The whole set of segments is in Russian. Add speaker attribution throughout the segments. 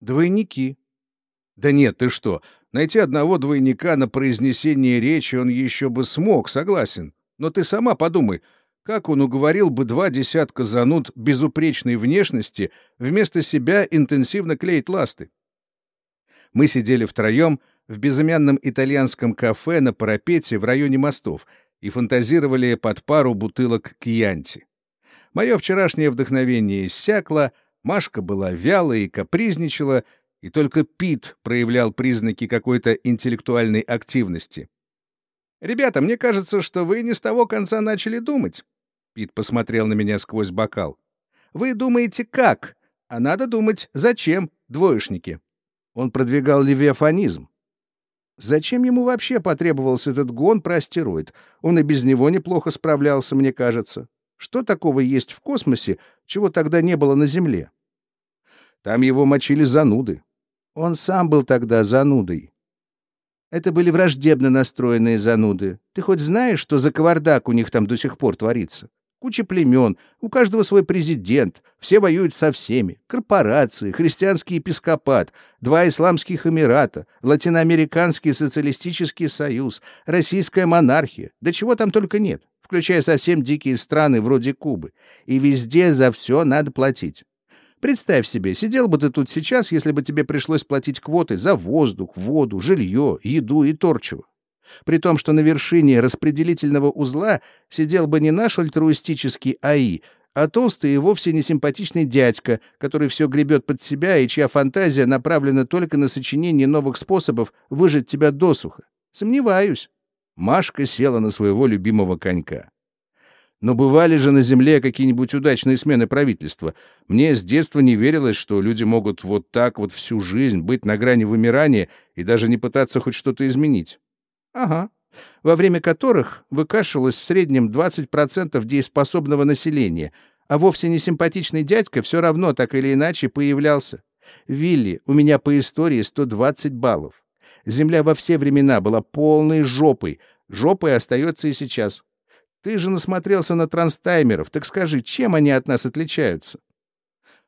Speaker 1: Двойники. Да нет, ты что, найти одного двойника на произнесение речи он еще бы смог, согласен. Но ты сама подумай, как он уговорил бы два десятка зануд безупречной внешности вместо себя интенсивно клеить ласты? Мы сидели втроем в безымянном итальянском кафе на парапете в районе мостов и фантазировали под пару бутылок кьянти. Мое вчерашнее вдохновение иссякло, Машка была вялой и капризничала, и только Пит проявлял признаки какой-то интеллектуальной активности. «Ребята, мне кажется, что вы не с того конца начали думать». Пит посмотрел на меня сквозь бокал. «Вы думаете, как? А надо думать, зачем, двоечники?» Он продвигал левиафанизм. Зачем ему вообще потребовался этот гон про астероид? Он и без него неплохо справлялся, мне кажется. Что такого есть в космосе, чего тогда не было на Земле? Там его мочили зануды. Он сам был тогда занудой. Это были враждебно настроенные зануды. Ты хоть знаешь, что за кавардак у них там до сих пор творится? Куча племен, у каждого свой президент, все воюют со всеми. Корпорации, христианский епископат, два исламских эмирата, латиноамериканский социалистический союз, российская монархия. Да чего там только нет, включая совсем дикие страны вроде Кубы. И везде за все надо платить. Представь себе, сидел бы ты тут сейчас, если бы тебе пришлось платить квоты за воздух, воду, жилье, еду и торчево. При том, что на вершине распределительного узла сидел бы не наш альтруистический АИ, а толстый и вовсе не симпатичный дядька, который все гребет под себя и чья фантазия направлена только на сочинение новых способов выжить тебя досуха. Сомневаюсь. Машка села на своего любимого конька. Но бывали же на Земле какие-нибудь удачные смены правительства. Мне с детства не верилось, что люди могут вот так вот всю жизнь быть на грани вымирания и даже не пытаться хоть что-то изменить. Ага. Во время которых выкашивалось в среднем 20% дееспособного населения, а вовсе не симпатичный дядька все равно так или иначе появлялся. Вилли, у меня по истории 120 баллов. Земля во все времена была полной жопой. Жопой остается и сейчас. Ты же насмотрелся на транстаймеров, так скажи, чем они от нас отличаются?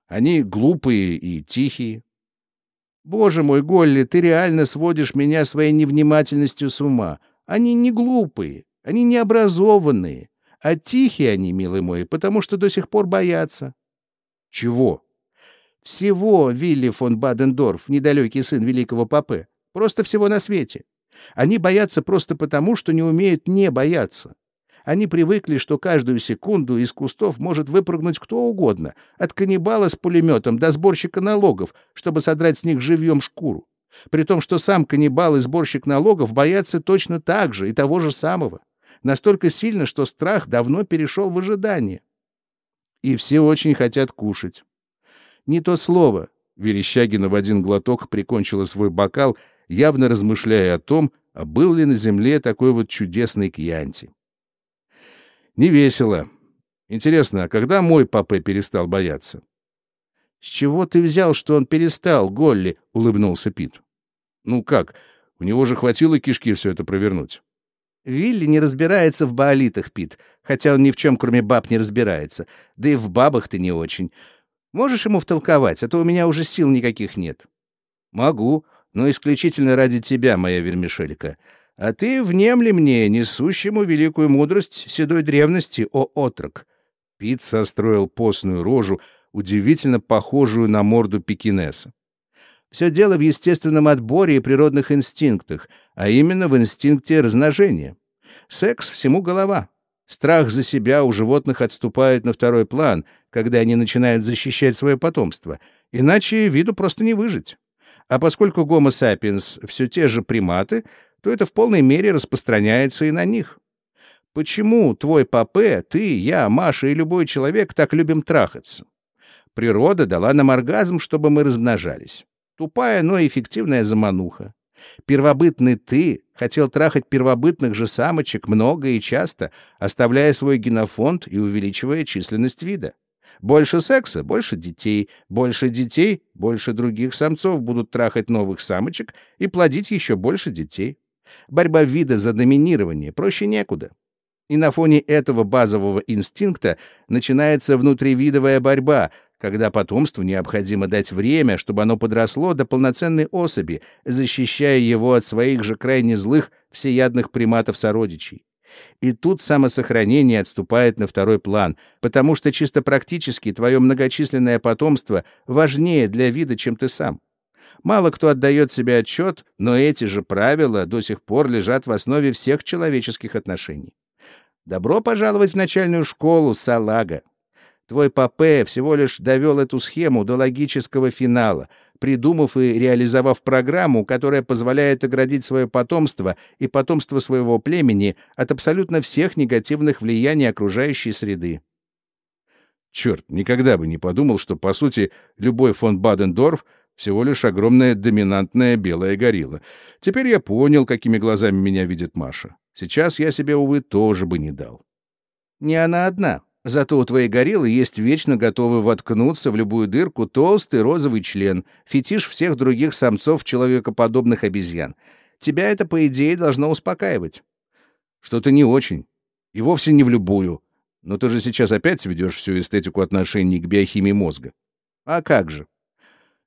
Speaker 1: Они глупые и тихие, Боже мой, Голли, ты реально сводишь меня своей невнимательностью с ума. Они не глупые, они не образованные, а тихие они, милый мой, потому что до сих пор боятся. Чего? Всего, Вилли фон Бадендорф, недалекий сын великого папы. Просто всего на свете. Они боятся просто потому, что не умеют не бояться. Они привыкли, что каждую секунду из кустов может выпрыгнуть кто угодно, от каннибала с пулеметом до сборщика налогов, чтобы содрать с них живьем шкуру. При том, что сам каннибал и сборщик налогов боятся точно так же и того же самого. Настолько сильно, что страх давно перешел в ожидание. И все очень хотят кушать. Не то слово. Верещагина в один глоток прикончила свой бокал, явно размышляя о том, а был ли на земле такой вот чудесный кьянти. Не весело. Интересно, а когда мой папа перестал бояться? — С чего ты взял, что он перестал, Голли? — улыбнулся Пит. — Ну как, у него же хватило кишки все это провернуть. — Вилли не разбирается в баолитах, Пит, хотя он ни в чем, кроме баб, не разбирается. Да и в бабах ты не очень. Можешь ему втолковать, а то у меня уже сил никаких нет. — Могу, но исключительно ради тебя, моя вермишелька. А ты внемли мне, несущему великую мудрость седой древности, о отрок. Пит состроил постную рожу, удивительно похожую на морду пекинеса. Все дело в естественном отборе и природных инстинктах, а именно в инстинкте размножения. Секс всему голова. Страх за себя у животных отступает на второй план, когда они начинают защищать свое потомство. Иначе виду просто не выжить. А поскольку гомо sapiens все те же приматы, то это в полной мере распространяется и на них. Почему твой папе, ты, я, Маша и любой человек так любим трахаться? Природа дала нам оргазм, чтобы мы размножались. Тупая, но эффективная замануха. Первобытный ты хотел трахать первобытных же самочек много и часто, оставляя свой генофонд и увеличивая численность вида. Больше секса — больше детей. Больше детей — больше других самцов будут трахать новых самочек и плодить еще больше детей. Борьба вида за доминирование проще некуда. И на фоне этого базового инстинкта начинается внутривидовая борьба, когда потомству необходимо дать время, чтобы оно подросло до полноценной особи, защищая его от своих же крайне злых всеядных приматов-сородичей. И тут самосохранение отступает на второй план, потому что чисто практически твое многочисленное потомство важнее для вида, чем ты сам. Мало кто отдает себе отчет, но эти же правила до сих пор лежат в основе всех человеческих отношений. Добро пожаловать в начальную школу, салага. Твой Папе всего лишь довел эту схему до логического финала, придумав и реализовав программу, которая позволяет оградить свое потомство и потомство своего племени от абсолютно всех негативных влияний окружающей среды. Черт, никогда бы не подумал, что, по сути, любой фон Бадендорф всего лишь огромная доминантная белая горилла. Теперь я понял, какими глазами меня видит Маша. Сейчас я себе, увы, тоже бы не дал. Не она одна. Зато у твоей гориллы есть вечно готовый воткнуться в любую дырку толстый розовый член, фетиш всех других самцов человекоподобных обезьян. Тебя это, по идее, должно успокаивать. Что-то не очень. И вовсе не в любую. Но ты же сейчас опять сведешь всю эстетику отношений к биохимии мозга. А как же?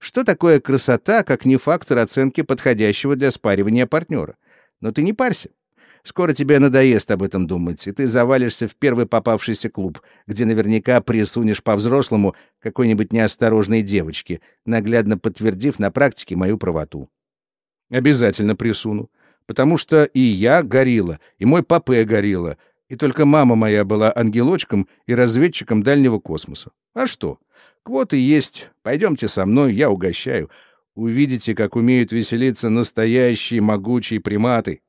Speaker 1: Что такое красота, как не фактор оценки подходящего для спаривания партнера? Но ты не парься. Скоро тебе надоест об этом думать, и ты завалишься в первый попавшийся клуб, где наверняка присунешь по-взрослому какой-нибудь неосторожной девочке, наглядно подтвердив на практике мою правоту. Обязательно присуну, потому что и я горилла, и мой папе горилла, и только мама моя была ангелочком и разведчиком дальнего космоса. А что? Квоты есть. Пойдемте со мной, я угощаю. Увидите, как умеют веселиться настоящие могучие приматы.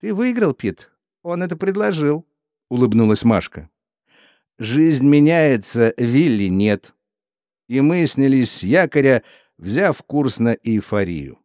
Speaker 1: Ты выиграл, Пит. Он это предложил, улыбнулась Машка. Жизнь меняется, Вилли нет. И мы снялись с якоря, взяв курс на эйфорию.